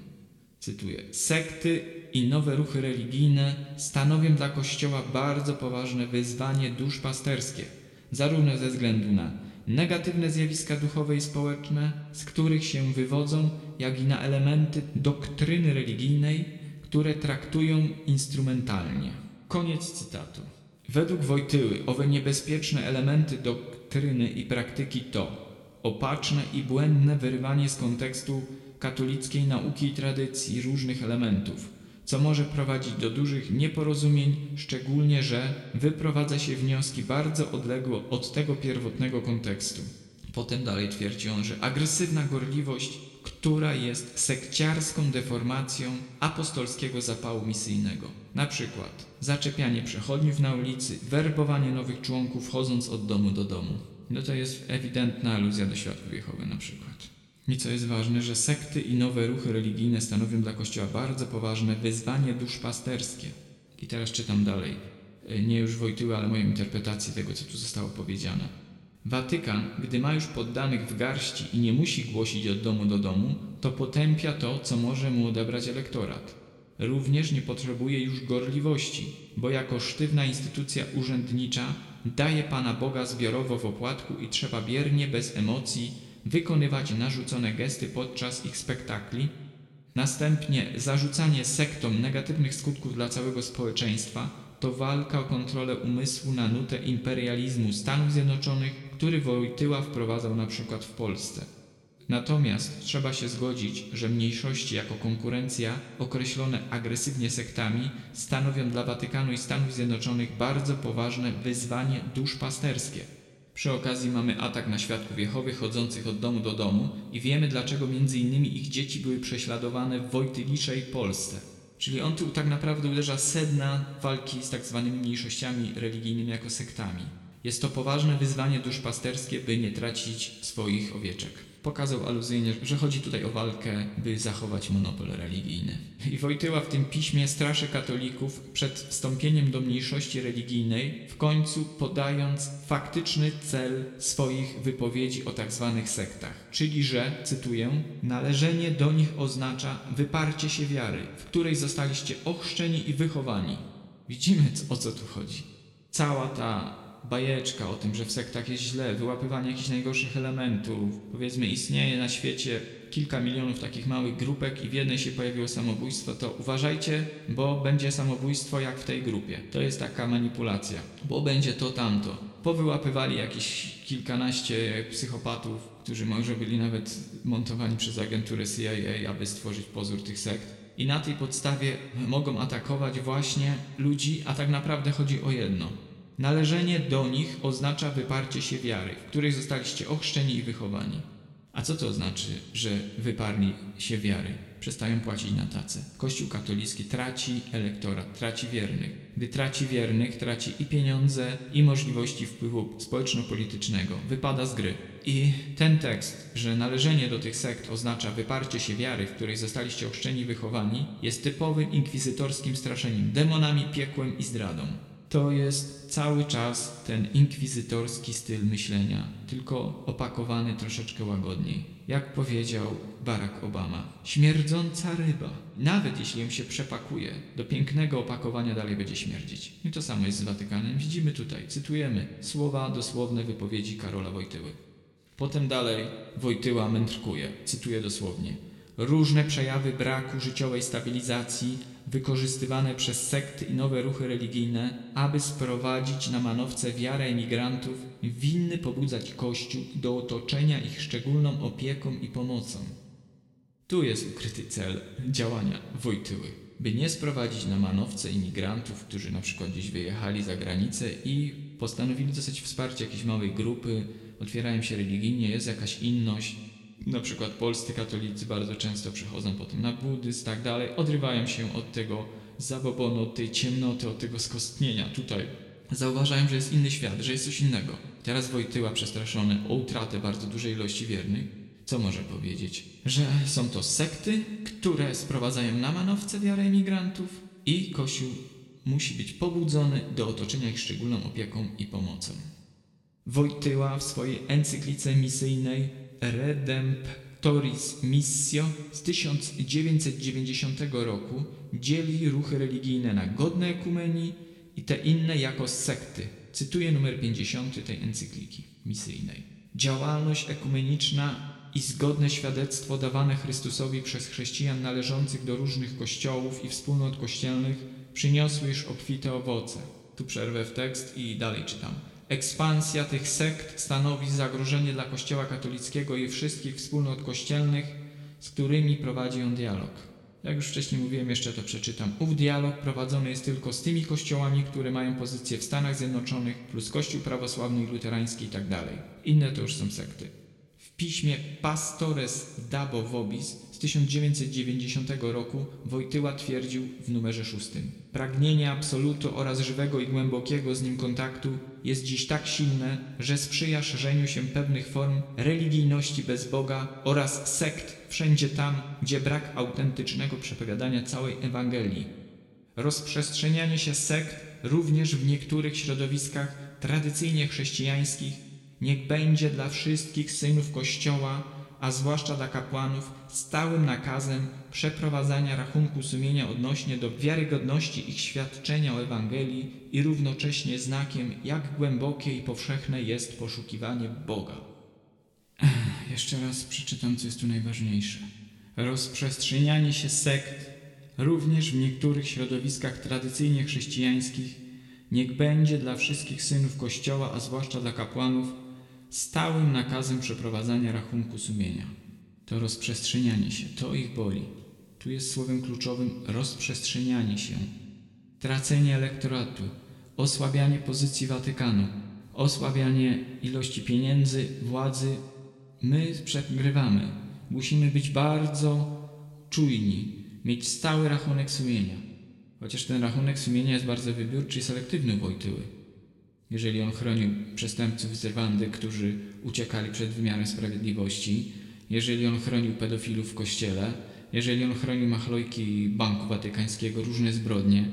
cytuję, sekty i nowe ruchy religijne stanowią dla Kościoła bardzo poważne wyzwanie duszpasterskie, zarówno ze względu na negatywne zjawiska duchowe i społeczne, z których się wywodzą, jak i na elementy doktryny religijnej, które traktują instrumentalnie. Koniec cytatu. Według Wojtyły owe niebezpieczne elementy doktryny i praktyki to opaczne i błędne wyrywanie z kontekstu katolickiej nauki i tradycji różnych elementów, co może prowadzić do dużych nieporozumień, szczególnie że wyprowadza się wnioski bardzo odległe od tego pierwotnego kontekstu. Potem dalej twierdzi on, że agresywna gorliwość, która jest sekciarską deformacją apostolskiego zapału misyjnego. Na przykład zaczepianie przechodniów na ulicy, werbowanie nowych członków chodząc od domu do domu. No to jest ewidentna aluzja do świadków Jehowy na przykład. I co jest ważne, że sekty i nowe ruchy religijne stanowią dla Kościoła bardzo poważne wyzwanie duszpasterskie. I teraz czytam dalej. Nie już Wojtyły, ale moją interpretację tego, co tu zostało powiedziane. Watykan, gdy ma już poddanych w garści i nie musi głosić od domu do domu, to potępia to, co może mu odebrać elektorat. Również nie potrzebuje już gorliwości, bo jako sztywna instytucja urzędnicza daje Pana Boga zbiorowo w opłatku i trzeba biernie, bez emocji, wykonywać narzucone gesty podczas ich spektakli, następnie zarzucanie sektom negatywnych skutków dla całego społeczeństwa to walka o kontrolę umysłu na nutę imperializmu Stanów Zjednoczonych, który Wojtyła wprowadzał na przykład w Polsce. Natomiast trzeba się zgodzić, że mniejszości jako konkurencja, określone agresywnie sektami, stanowią dla Watykanu i Stanów Zjednoczonych bardzo poważne wyzwanie duszpasterskie. Przy okazji mamy atak na świadków Jehowy chodzących od domu do domu i wiemy dlaczego między innymi ich dzieci były prześladowane w wojtyliczej Polsce. Czyli on tu tak naprawdę uderza sedna walki z tak zwanymi mniejszościami religijnymi jako sektami. Jest to poważne wyzwanie duszpasterskie, by nie tracić swoich owieczek pokazał aluzyjnie, że chodzi tutaj o walkę, by zachować monopol religijny. I Wojtyła w tym piśmie straszy katolików przed wstąpieniem do mniejszości religijnej, w końcu podając faktyczny cel swoich wypowiedzi o tak zwanych sektach. Czyli, że, cytuję, należenie do nich oznacza wyparcie się wiary, w której zostaliście ochrzczeni i wychowani. Widzimy, o co tu chodzi. Cała ta bajeczka o tym, że w sektach jest źle, wyłapywanie jakichś najgorszych elementów. Powiedzmy, istnieje na świecie kilka milionów takich małych grupek i w jednej się pojawiło samobójstwo, to uważajcie, bo będzie samobójstwo jak w tej grupie. To jest taka manipulacja, bo będzie to tamto. Powyłapywali jakieś kilkanaście psychopatów, którzy może byli nawet montowani przez agenturę CIA, aby stworzyć pozór tych sekt. I na tej podstawie mogą atakować właśnie ludzi, a tak naprawdę chodzi o jedno Należenie do nich oznacza wyparcie się wiary, w której zostaliście ochrzczeni i wychowani. A co to znaczy, że wyparli się wiary? Przestają płacić na tacę. Kościół katolicki traci elektorat, traci wiernych. Gdy traci wiernych, traci i pieniądze, i możliwości wpływu społeczno-politycznego. Wypada z gry. I ten tekst, że należenie do tych sekt oznacza wyparcie się wiary, w której zostaliście ochrzczeni i wychowani, jest typowym inkwizytorskim straszeniem demonami, piekłem i zdradą to jest cały czas ten inkwizytorski styl myślenia, tylko opakowany troszeczkę łagodniej. Jak powiedział Barack Obama, śmierdząca ryba. Nawet jeśli ją się przepakuje, do pięknego opakowania dalej będzie śmierdzić. I to samo jest z Watykanem. Widzimy tutaj, cytujemy słowa dosłowne wypowiedzi Karola Wojtyły. Potem dalej Wojtyła mędrkuje, cytuję dosłownie. Różne przejawy braku życiowej stabilizacji wykorzystywane przez sekty i nowe ruchy religijne, aby sprowadzić na manowce wiarę emigrantów winny pobudzać Kościół do otoczenia ich szczególną opieką i pomocą. Tu jest ukryty cel działania Wojtyły, by nie sprowadzić na manowce imigrantów, którzy na przykład gdzieś wyjechali za granicę i postanowili dostać wsparcie jakiejś małej grupy, otwierają się religijnie, jest jakaś inność. Na przykład polscy katolicy bardzo często przechodzą potem na buddyzm, tak dalej, odrywają się od tego zabobonu, od tej ciemnoty, od tego skostnienia tutaj. Zauważają, że jest inny świat, że jest coś innego. Teraz Wojtyła przestraszony o utratę bardzo dużej ilości wiernych, co może powiedzieć? Że są to sekty, które sprowadzają na manowce wiarę emigrantów i Kościół musi być pobudzony do otoczenia ich szczególną opieką i pomocą. Wojtyła w swojej encyklice misyjnej Redemptoris Missio z 1990 roku dzieli ruchy religijne na godne ekumenii i te inne jako sekty. Cytuję numer 50 tej encykliki misyjnej. Działalność ekumeniczna i zgodne świadectwo dawane Chrystusowi przez chrześcijan należących do różnych kościołów i wspólnot kościelnych przyniosły już obfite owoce. Tu przerwę w tekst i dalej czytam. Ekspansja tych sekt stanowi zagrożenie dla Kościoła katolickiego i wszystkich wspólnot kościelnych, z którymi prowadzi on dialog. Jak już wcześniej mówiłem, jeszcze to przeczytam. Ów dialog prowadzony jest tylko z tymi kościołami, które mają pozycję w Stanach Zjednoczonych, plus Kościół prawosławny i luterański i tak. Inne to już są sekty. W piśmie Pastores Dabo Vobis 1990 roku Wojtyła twierdził w numerze szóstym. Pragnienie absolutu oraz żywego i głębokiego z nim kontaktu jest dziś tak silne, że sprzyja szerzeniu się pewnych form religijności bez Boga oraz sekt wszędzie tam, gdzie brak autentycznego przepowiadania całej Ewangelii. Rozprzestrzenianie się sekt również w niektórych środowiskach tradycyjnie chrześcijańskich niech będzie dla wszystkich synów Kościoła, a zwłaszcza dla kapłanów, stałym nakazem przeprowadzania rachunku sumienia odnośnie do wiarygodności ich świadczenia o Ewangelii i równocześnie znakiem, jak głębokie i powszechne jest poszukiwanie Boga. Ech, jeszcze raz przeczytam, co jest tu najważniejsze. Rozprzestrzenianie się sekt, również w niektórych środowiskach tradycyjnie chrześcijańskich, niech będzie dla wszystkich synów Kościoła, a zwłaszcza dla kapłanów, stałym nakazem przeprowadzania rachunku sumienia. To rozprzestrzenianie się, to ich boli. Tu jest słowem kluczowym rozprzestrzenianie się. Tracenie elektoratu, osłabianie pozycji Watykanu, osłabianie ilości pieniędzy, władzy. My przegrywamy. Musimy być bardzo czujni, mieć stały rachunek sumienia. Chociaż ten rachunek sumienia jest bardzo wybiórczy i selektywny Wojtyły jeżeli on chronił przestępców z Rwandy, którzy uciekali przed wymiarem sprawiedliwości, jeżeli on chronił pedofilów w kościele, jeżeli on chronił machlojki Banku Watykańskiego, różne zbrodnie,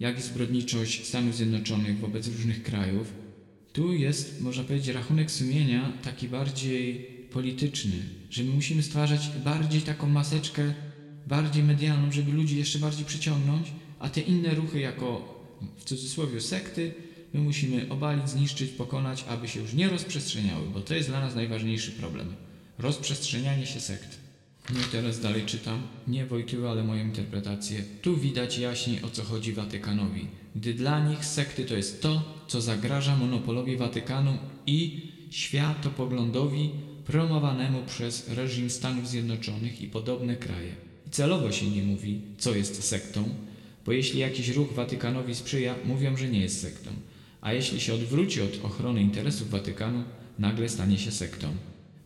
jak i zbrodniczość Stanów Zjednoczonych wobec różnych krajów, tu jest, można powiedzieć, rachunek sumienia taki bardziej polityczny, że my musimy stwarzać bardziej taką maseczkę, bardziej medialną, żeby ludzi jeszcze bardziej przyciągnąć, a te inne ruchy jako w cudzysłowie sekty my musimy obalić, zniszczyć, pokonać, aby się już nie rozprzestrzeniały, bo to jest dla nas najważniejszy problem. Rozprzestrzenianie się sekt. No i teraz dalej czytam. Nie Wojtyła, ale moją interpretację. Tu widać jaśniej o co chodzi Watykanowi. Gdy dla nich sekty to jest to, co zagraża monopolowi Watykanu i światopoglądowi promowanemu przez reżim Stanów Zjednoczonych i podobne kraje. I celowo się nie mówi, co jest sektą, bo jeśli jakiś ruch Watykanowi sprzyja, mówią, że nie jest sektą a jeśli się odwróci od ochrony interesów Watykanu, nagle stanie się sektą.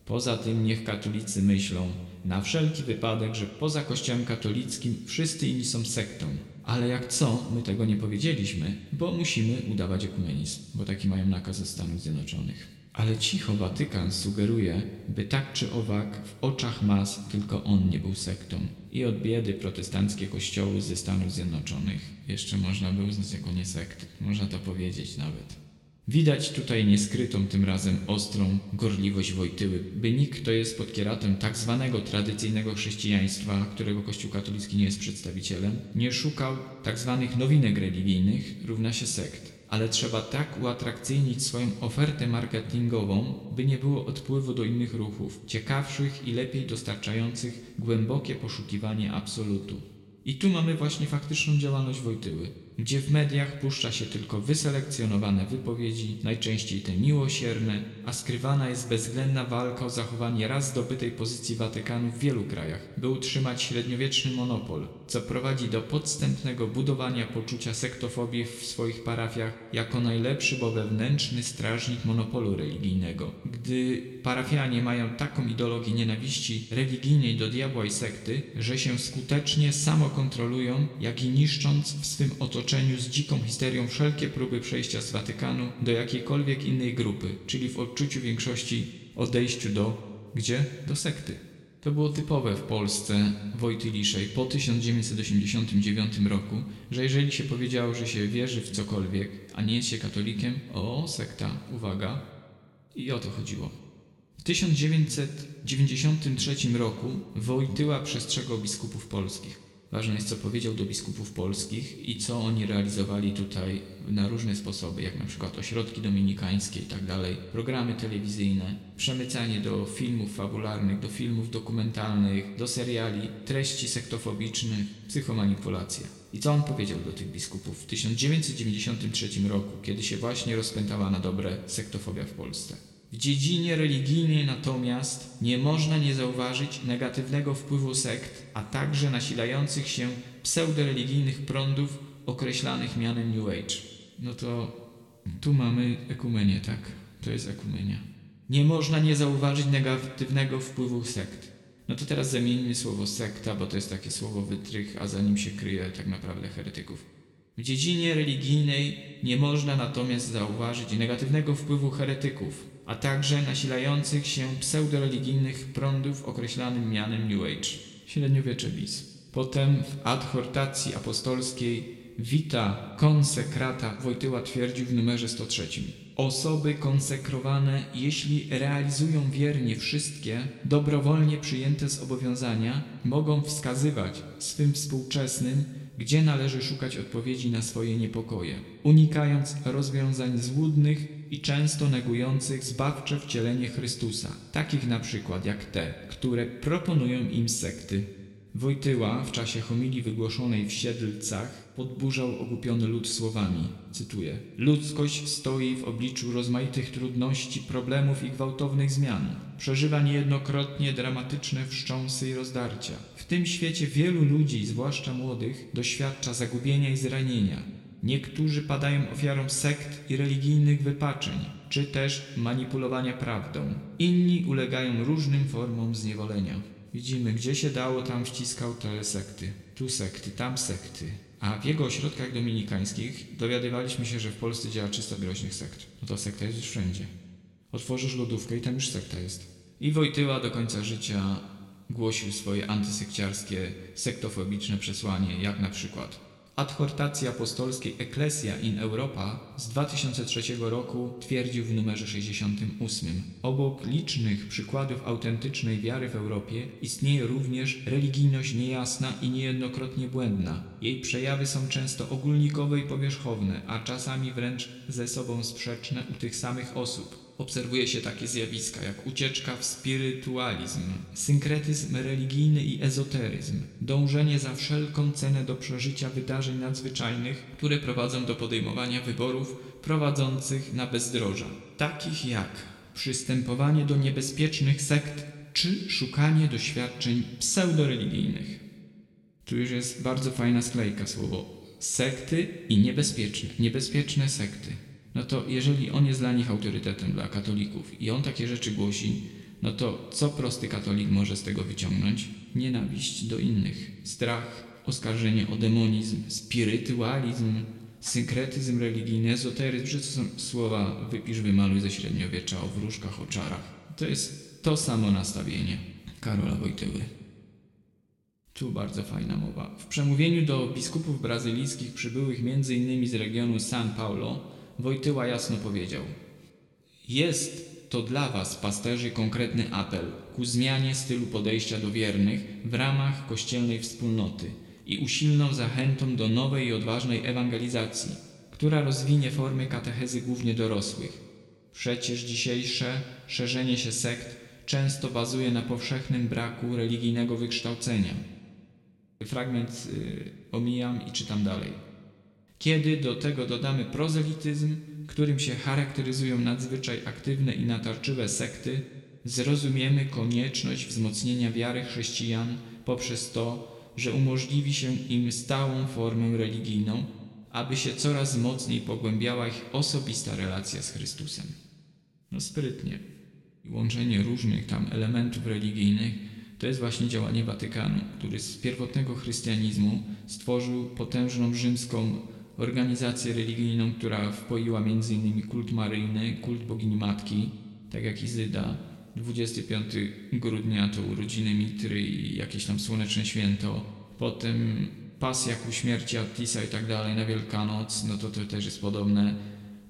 Poza tym niech katolicy myślą na wszelki wypadek, że poza Kościołem katolickim wszyscy inni są sektą. Ale jak co, my tego nie powiedzieliśmy, bo musimy udawać ekumenizm, bo taki mają nakaz ze Stanów Zjednoczonych. Ale cicho Watykan sugeruje, by tak czy owak w oczach mas tylko on nie był sektą. I od biedy protestanckie kościoły ze Stanów Zjednoczonych jeszcze można by uznać jako nie sekt. Można to powiedzieć nawet. Widać tutaj nieskrytą tym razem ostrą gorliwość Wojtyły, by nikt, kto jest pod kieratem tak zwanego tradycyjnego chrześcijaństwa, którego Kościół katolicki nie jest przedstawicielem, nie szukał tak zwanych nowinek religijnych, równa się sekt ale trzeba tak uatrakcyjnić swoją ofertę marketingową, by nie było odpływu do innych ruchów, ciekawszych i lepiej dostarczających głębokie poszukiwanie absolutu. I tu mamy właśnie faktyczną działalność Wojtyły, gdzie w mediach puszcza się tylko wyselekcjonowane wypowiedzi, najczęściej te miłosierne, a skrywana jest bezwzględna walka o zachowanie raz zdobytej pozycji Watykanu w wielu krajach, by utrzymać średniowieczny monopol, co prowadzi do podstępnego budowania poczucia sektofobii w swoich parafiach jako najlepszy, bo wewnętrzny strażnik monopolu religijnego. Gdy parafianie mają taką ideologię nienawiści religijnej do diabła i sekty, że się skutecznie samokontrolują, jak i niszcząc w swym otoczeniu z dziką histerią wszelkie próby przejścia z Watykanu do jakiejkolwiek innej grupy, czyli w odczuciu większości odejściu do gdzie? Do sekty. To było typowe w Polsce Wojtyliszej po 1989 roku, że jeżeli się powiedziało, że się wierzy w cokolwiek, a nie jest się katolikiem, o, sekta, uwaga. I o to chodziło. W 1993 roku Wojtyła przestrzegał biskupów polskich. Ważne jest, co powiedział do biskupów polskich i co oni realizowali tutaj na różne sposoby, jak na przykład ośrodki dominikańskie i tak dalej, programy telewizyjne, przemycanie do filmów fabularnych, do filmów dokumentalnych, do seriali, treści sektofobicznych, psychomanipulacja. I co on powiedział do tych biskupów w 1993 roku, kiedy się właśnie rozpętała na dobre sektofobia w Polsce? W dziedzinie religijnej natomiast nie można nie zauważyć negatywnego wpływu sekt, a także nasilających się pseudoreligijnych prądów określanych mianem New Age. No to tu mamy ekumenię, tak? To jest ekumenia. Nie można nie zauważyć negatywnego wpływu sekt. No to teraz zamieńmy słowo sekta, bo to jest takie słowo wytrych, a za nim się kryje tak naprawdę heretyków. W dziedzinie religijnej nie można natomiast zauważyć negatywnego wpływu heretyków, a także nasilających się pseudoreligijnych prądów określanym mianem New Age. Średniowiecze bis. Potem w adhortacji apostolskiej Vita Consecrata Wojtyła twierdził w numerze 103. Osoby konsekrowane, jeśli realizują wiernie wszystkie, dobrowolnie przyjęte zobowiązania, mogą wskazywać swym współczesnym, gdzie należy szukać odpowiedzi na swoje niepokoje, unikając rozwiązań złudnych i często negujących zbawcze wcielenie Chrystusa, takich na przykład jak te, które proponują im sekty. Wojtyła w czasie homilii wygłoszonej w Siedlcach podburzał ogłupiony lud słowami, cytuję, Ludzkość stoi w obliczu rozmaitych trudności, problemów i gwałtownych zmian. Przeżywa niejednokrotnie dramatyczne wstrząsy i rozdarcia. W tym świecie wielu ludzi, zwłaszcza młodych, doświadcza zagubienia i zranienia. Niektórzy padają ofiarą sekt i religijnych wypaczeń, czy też manipulowania prawdą. Inni ulegają różnym formom zniewolenia. Widzimy, gdzie się dało, tam wciskał te sekty. Tu sekty, tam sekty. A w jego ośrodkach dominikańskich dowiadywaliśmy się, że w Polsce działa 300 groźnych sekt. No to sekta jest już wszędzie. Otworzysz lodówkę i tam już sekta jest. I Wojtyła do końca życia głosił swoje antysekciarskie, sektofobiczne przesłanie, jak na przykład Adhortacji apostolskiej Ecclesia in Europa z 2003 roku twierdził w numerze 68. Obok licznych przykładów autentycznej wiary w Europie istnieje również religijność niejasna i niejednokrotnie błędna. Jej przejawy są często ogólnikowe i powierzchowne, a czasami wręcz ze sobą sprzeczne u tych samych osób obserwuje się takie zjawiska jak ucieczka w spirytualizm, synkretyzm religijny i ezoteryzm, dążenie za wszelką cenę do przeżycia wydarzeń nadzwyczajnych, które prowadzą do podejmowania wyborów prowadzących na bezdroża, takich jak przystępowanie do niebezpiecznych sekt czy szukanie doświadczeń pseudoreligijnych. Tu już jest bardzo fajna sklejka słowo sekty i niebezpieczne, niebezpieczne sekty no to jeżeli on jest dla nich autorytetem, dla katolików i on takie rzeczy głosi, no to co prosty katolik może z tego wyciągnąć? Nienawiść do innych, strach, oskarżenie o demonizm, spirytualizm, synkretyzm religijny, ezoteryzm, że to są słowa wypisz, wymaluj ze średniowiecza o wróżkach, o czarach. To jest to samo nastawienie Karola Wojtyły. Tu bardzo fajna mowa. W przemówieniu do biskupów brazylijskich przybyłych m.in. z regionu São Paulo Wojtyła jasno powiedział: Jest to dla Was, pasterzy, konkretny apel ku zmianie stylu podejścia do wiernych w ramach kościelnej wspólnoty i usilną zachętą do nowej i odważnej ewangelizacji, która rozwinie formy katechezy głównie dorosłych. Przecież dzisiejsze szerzenie się sekt często bazuje na powszechnym braku religijnego wykształcenia. fragment y, omijam i czytam dalej. Kiedy do tego dodamy prozelityzm, którym się charakteryzują nadzwyczaj aktywne i natarczywe sekty, zrozumiemy konieczność wzmocnienia wiary chrześcijan poprzez to, że umożliwi się im stałą formę religijną, aby się coraz mocniej pogłębiała ich osobista relacja z Chrystusem. No sprytnie. Łączenie różnych tam elementów religijnych to jest właśnie działanie Watykanu, który z pierwotnego chrystianizmu stworzył potężną rzymską organizację religijną, która wpoiła m.in. kult maryjny, kult bogini matki, tak jak Izyda. 25 grudnia to urodziny Mitry i jakieś tam słoneczne święto. Potem pasja ku śmierci Attisa i tak dalej na Wielkanoc, no to to też jest podobne.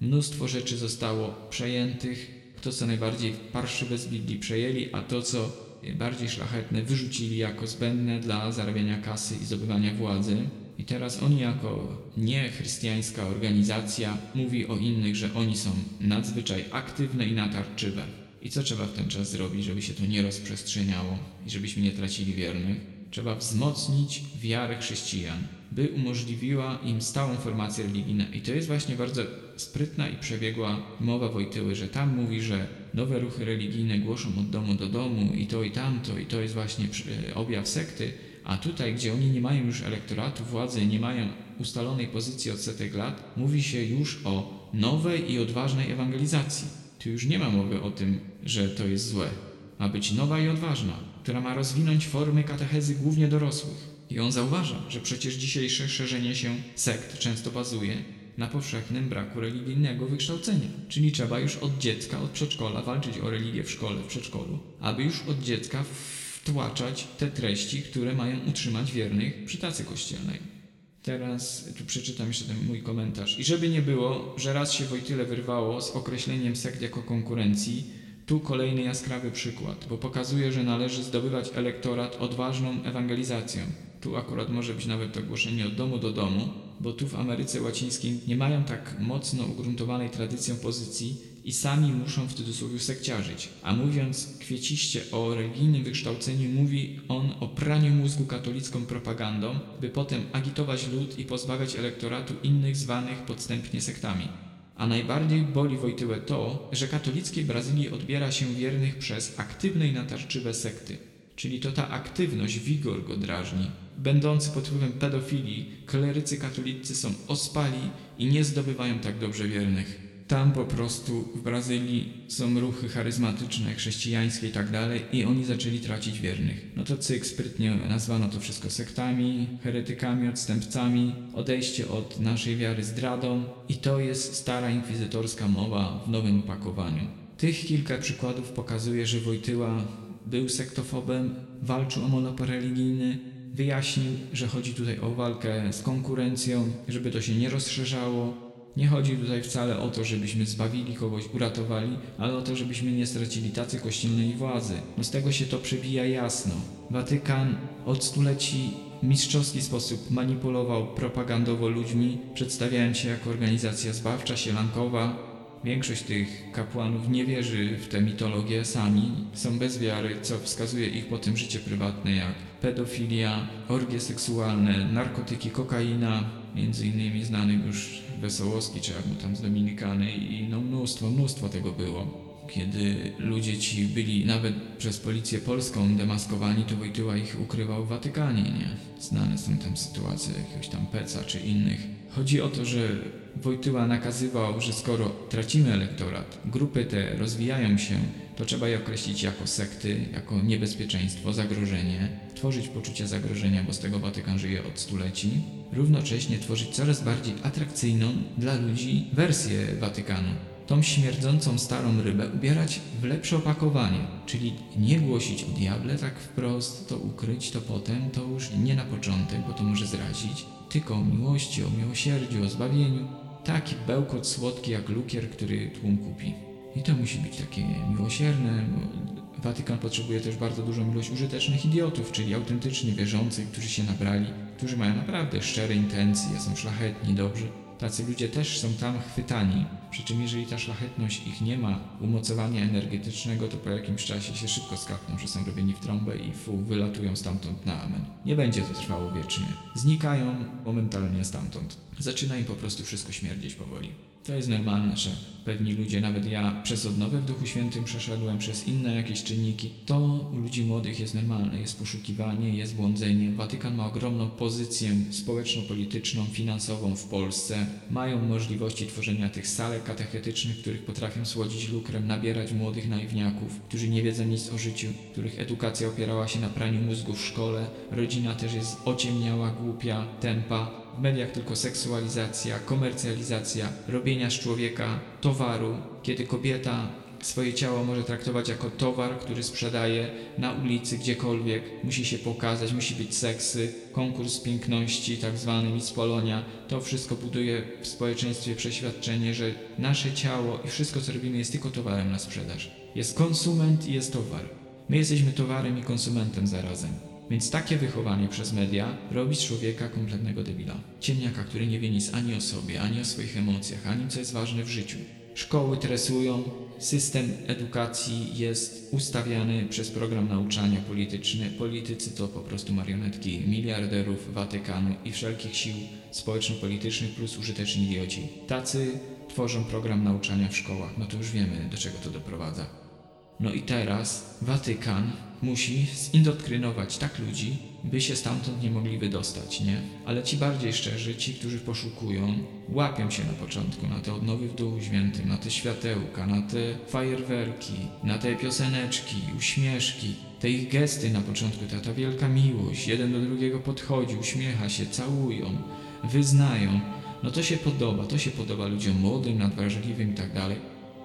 Mnóstwo rzeczy zostało przejętych. To, co najbardziej parszywe z Biblii przejęli, a to, co bardziej szlachetne wyrzucili jako zbędne dla zarabiania kasy i zdobywania władzy. I teraz oni jako niechrystiańska organizacja mówi o innych, że oni są nadzwyczaj aktywne i natarczywe. I co trzeba w ten czas zrobić, żeby się to nie rozprzestrzeniało i żebyśmy nie tracili wiernych? Trzeba wzmocnić wiarę chrześcijan, by umożliwiła im stałą formację religijną. I to jest właśnie bardzo sprytna i przebiegła mowa Wojtyły, że tam mówi, że nowe ruchy religijne głoszą od domu do domu i to i tamto i to jest właśnie objaw sekty, a tutaj, gdzie oni nie mają już elektoratu, władzy, nie mają ustalonej pozycji od setek lat, mówi się już o nowej i odważnej ewangelizacji. Tu już nie ma mowy o tym, że to jest złe. Ma być nowa i odważna, która ma rozwinąć formy katechezy głównie dorosłych. I on zauważa, że przecież dzisiejsze szerzenie się sekt często bazuje na powszechnym braku religijnego wykształcenia. Czyli trzeba już od dziecka, od przedszkola walczyć o religię w szkole, w przedszkolu, aby już od dziecka wtłaczać te treści, które mają utrzymać wiernych przy tacy kościelnej. Teraz tu przeczytam jeszcze ten mój komentarz. I żeby nie było, że raz się Wojtyle wyrwało z określeniem sekt jako konkurencji, tu kolejny jaskrawy przykład, bo pokazuje, że należy zdobywać elektorat odważną ewangelizacją. Tu akurat może być nawet ogłoszenie od domu do domu, bo tu w Ameryce Łacińskiej nie mają tak mocno ugruntowanej tradycją pozycji i sami muszą w cudzysłowie sekciarzyć. A mówiąc kwieciście o religijnym wykształceniu, mówi on o praniu mózgu katolicką propagandą, by potem agitować lud i pozbawiać elektoratu innych zwanych podstępnie sektami. A najbardziej boli Wojtyłę to, że katolickiej Brazylii odbiera się wiernych przez aktywne i natarczywe sekty. Czyli to ta aktywność, wigor go drażni. Będący pod wpływem pedofilii, klerycy katolicy są ospali i nie zdobywają tak dobrze wiernych. Tam po prostu w Brazylii są ruchy charyzmatyczne, chrześcijańskie i tak dalej i oni zaczęli tracić wiernych. No to cyk, sprytnie nazwano to wszystko sektami, heretykami, odstępcami, odejście od naszej wiary zdradą i to jest stara inkwizytorska mowa w nowym opakowaniu. Tych kilka przykładów pokazuje, że Wojtyła był sektofobem, walczył o monopol religijny, wyjaśnił, że chodzi tutaj o walkę z konkurencją, żeby to się nie rozszerzało, nie chodzi tutaj wcale o to, żebyśmy zbawili kogoś, uratowali, ale o to, żebyśmy nie stracili tacy kościelnej władzy. No z tego się to przebija jasno. Watykan od stuleci w mistrzowski sposób manipulował propagandowo ludźmi, przedstawiając się jako organizacja zbawcza, sielankowa. Większość tych kapłanów nie wierzy w tę mitologię sami, są bez wiary, co wskazuje ich potem życie prywatne jak pedofilia, orgie seksualne, narkotyki, kokaina, między innymi znanych już Wesołowski, czy jak mu tam z Dominikany i no mnóstwo, mnóstwo tego było. Kiedy ludzie ci byli nawet przez policję polską demaskowani, to Wojtyła ich ukrywał w Watykanie, nie? Znane są tam sytuacje jakiegoś tam Peca czy innych. Chodzi o to, że Wojtyła nakazywał, że skoro tracimy elektorat, grupy te rozwijają się, to trzeba je określić jako sekty, jako niebezpieczeństwo, zagrożenie, tworzyć poczucie zagrożenia, bo z tego Watykan żyje od stuleci, równocześnie tworzyć coraz bardziej atrakcyjną dla ludzi wersję Watykanu. Tą śmierdzącą starą rybę ubierać w lepsze opakowanie, czyli nie głosić o diable tak wprost, to ukryć, to potem, to już nie na początek, bo to może zrazić, tylko o miłości, o miłosierdziu, o zbawieniu. Taki bełkot słodki jak lukier, który tłum kupi. I to musi być takie miłosierne. Watykan potrzebuje też bardzo dużą ilość użytecznych idiotów, czyli autentycznie wierzących, którzy się nabrali, którzy mają naprawdę szczere intencje, są szlachetni, dobrzy. Tacy ludzie też są tam chwytani. Przy czym jeżeli ta szlachetność ich nie ma umocowania energetycznego, to po jakimś czasie się szybko skapną, że są robieni w trąbę i fu, wylatują stamtąd na amen. Nie będzie to trwało wiecznie. Znikają momentalnie stamtąd. Zaczyna im po prostu wszystko śmierdzieć powoli. To jest normalne, że pewni ludzie, nawet ja przez odnowę w Duchu Świętym przeszedłem, przez inne jakieś czynniki, to u ludzi młodych jest normalne, jest poszukiwanie, jest błądzenie. Watykan ma ogromną pozycję społeczno-polityczną, finansową w Polsce. Mają możliwości tworzenia tych salek katechetycznych, których potrafią słodzić lukrem, nabierać młodych naiwniaków, którzy nie wiedzą nic o życiu, których edukacja opierała się na praniu mózgu w szkole, rodzina też jest ociemniała, głupia, tempa, w mediach tylko seksualizacja, komercjalizacja, robienia z człowieka towaru, kiedy kobieta swoje ciało może traktować jako towar, który sprzedaje na ulicy, gdziekolwiek, musi się pokazać, musi być seksy, konkurs piękności, tak zwany Miss Polonia. To wszystko buduje w społeczeństwie przeświadczenie, że nasze ciało i wszystko, co robimy, jest tylko towarem na sprzedaż. Jest konsument i jest towar. My jesteśmy towarem i konsumentem zarazem. Więc takie wychowanie przez media robi człowieka kompletnego debila. Ciemniaka, który nie wie nic ani o sobie, ani o swoich emocjach, ani co jest ważne w życiu. Szkoły tresują, system edukacji jest ustawiany przez program nauczania polityczny. Politycy to po prostu marionetki miliarderów, Watykanu i wszelkich sił społeczno-politycznych plus użyteczni idioci. Tacy tworzą program nauczania w szkołach. No to już wiemy, do czego to doprowadza. No i teraz Watykan musi zindoktrynować tak ludzi, by się stamtąd nie mogli wydostać, nie? Ale ci bardziej szczerzy, ci, którzy poszukują, łapią się na początku na te odnowy w Duchu Świętym, na te światełka, na te fajerwerki, na te pioseneczki, uśmieszki, te ich gesty na początku, ta, ta wielka miłość, jeden do drugiego podchodzi, uśmiecha się, całują, wyznają. No to się podoba, to się podoba ludziom młodym, nadwrażliwym i tak dalej.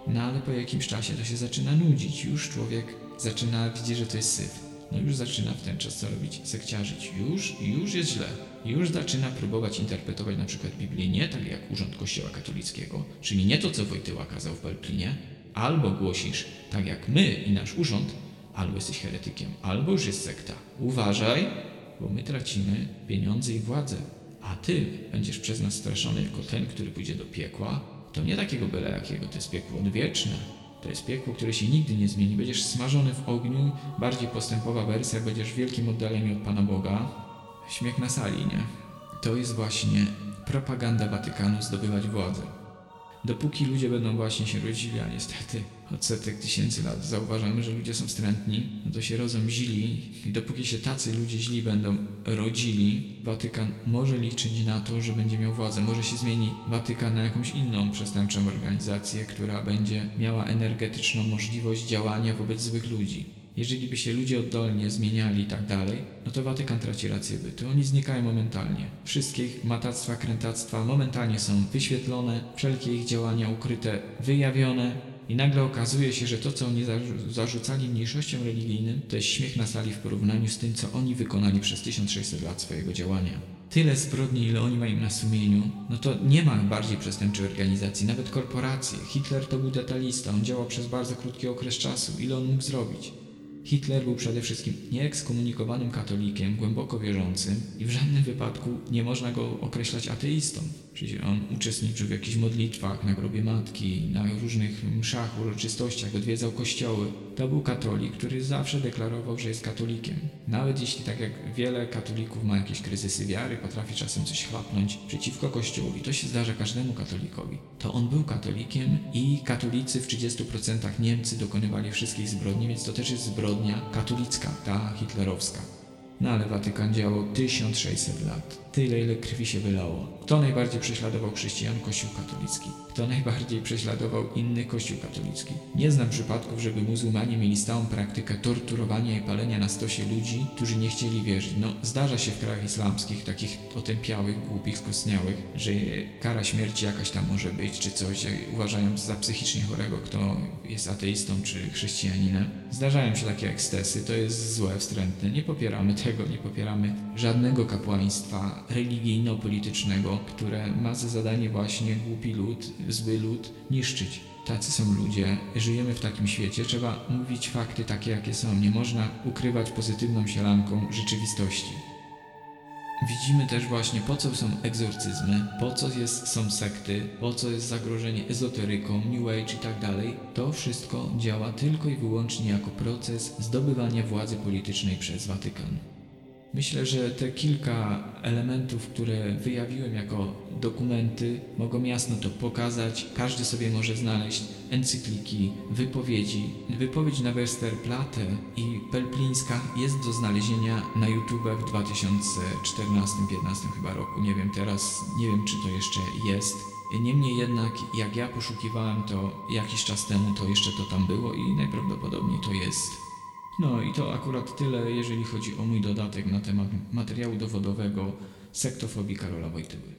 No ale po jakimś czasie to się zaczyna nudzić. Już człowiek zaczyna widzieć, że to jest syf. No już zaczyna w ten czas co robić? Sekciarzyć. Już, już jest źle. Już zaczyna próbować interpretować na przykład Biblię nie tak jak Urząd Kościoła Katolickiego, czyli nie to, co Wojtyła kazał w Belplinie, albo głosisz tak jak my i nasz urząd, albo jesteś heretykiem, albo już jest sekta. Uważaj, bo my tracimy pieniądze i władzę, a ty będziesz przez nas straszony jako ten, który pójdzie do piekła, to nie takiego byle jakiego, to jest piekło odwieczne. To jest piekło, które się nigdy nie zmieni. Będziesz smażony w ogniu, bardziej postępowa wersja, będziesz w wielkim oddaleniu od Pana Boga. Śmiech na sali, nie? To jest właśnie propaganda Watykanu zdobywać władzę. Dopóki ludzie będą właśnie się rodzili, a niestety od setek tysięcy lat zauważamy, że ludzie są wstrętni, no to się rodzą źli i dopóki się tacy ludzie źli będą rodzili, Watykan może liczyć na to, że będzie miał władzę. Może się zmieni Watykan na jakąś inną przestępczą organizację, która będzie miała energetyczną możliwość działania wobec złych ludzi. Jeżeli by się ludzie oddolnie zmieniali i tak dalej, no to Watykan traci rację bytu. Oni znikają momentalnie. Wszystkie ich matactwa, krętactwa momentalnie są wyświetlone, wszelkie ich działania ukryte, wyjawione i nagle okazuje się, że to, co oni zarzu- zarzucali mniejszościom religijnym, to jest śmiech na sali w porównaniu z tym, co oni wykonali przez 1600 lat swojego działania. Tyle zbrodni, ile oni mają na sumieniu, no to nie ma bardziej przestępczej organizacji, nawet korporacje. Hitler to był detalista, on działał przez bardzo krótki okres czasu. Ile on mógł zrobić? Hitler był przede wszystkim nieekskomunikowanym katolikiem, głęboko wierzącym i w żadnym wypadku nie można go określać ateistą. Przecież on uczestniczył w jakichś modlitwach na grobie matki, na różnych mszach, uroczystościach, odwiedzał kościoły. To był katolik, który zawsze deklarował, że jest katolikiem. Nawet jeśli tak jak wiele katolików ma jakieś kryzysy wiary, potrafi czasem coś chlapnąć przeciwko kościołowi, to się zdarza każdemu katolikowi. To on był katolikiem i katolicy w 30% Niemcy dokonywali wszystkich zbrodni, więc to też jest zbrodnia katolicka, ta hitlerowska. No ale Watykan działał 1600 lat. Tyle, ile krwi się wylało. Kto najbardziej prześladował chrześcijan? Kościół katolicki. Kto najbardziej prześladował inny Kościół katolicki? Nie znam przypadków, żeby muzułmanie mieli stałą praktykę torturowania i palenia na stosie ludzi, którzy nie chcieli wierzyć. No, zdarza się w krajach islamskich, takich otępiałych, głupich, skostniałych, że kara śmierci jakaś tam może być, czy coś, uważając za psychicznie chorego, kto jest ateistą czy chrześcijaninem. Zdarzają się takie ekstesy, to jest złe, wstrętne. Nie popieramy tego, nie popieramy żadnego kapłaństwa religijno-politycznego, które ma za zadanie właśnie głupi lud, zły lud niszczyć. Tacy są ludzie, żyjemy w takim świecie, trzeba mówić fakty takie, jakie są. Nie można ukrywać pozytywną sielanką rzeczywistości. widzimy też właśnie po co są egzorcyzmy, po co jest, są sekty, po co jest zagrożenie ezoteryką, New Age i tak. To wszystko działa tylko i wyłącznie jako proces zdobywania władzy politycznej przez Watykan. Myślę, że te kilka elementów, które wyjawiłem jako dokumenty, mogą jasno to pokazać. Każdy sobie może znaleźć encykliki, wypowiedzi. Wypowiedź na Westerplatte i Pelplińska jest do znalezienia na YouTube w 2014-2015 chyba roku. Nie wiem teraz, nie wiem czy to jeszcze jest. Niemniej jednak, jak ja poszukiwałem to jakiś czas temu, to jeszcze to tam było i najprawdopodobniej to jest. No i to akurat tyle, jeżeli chodzi o mój dodatek na temat materiału dowodowego sektofobii Karola Wojtyły.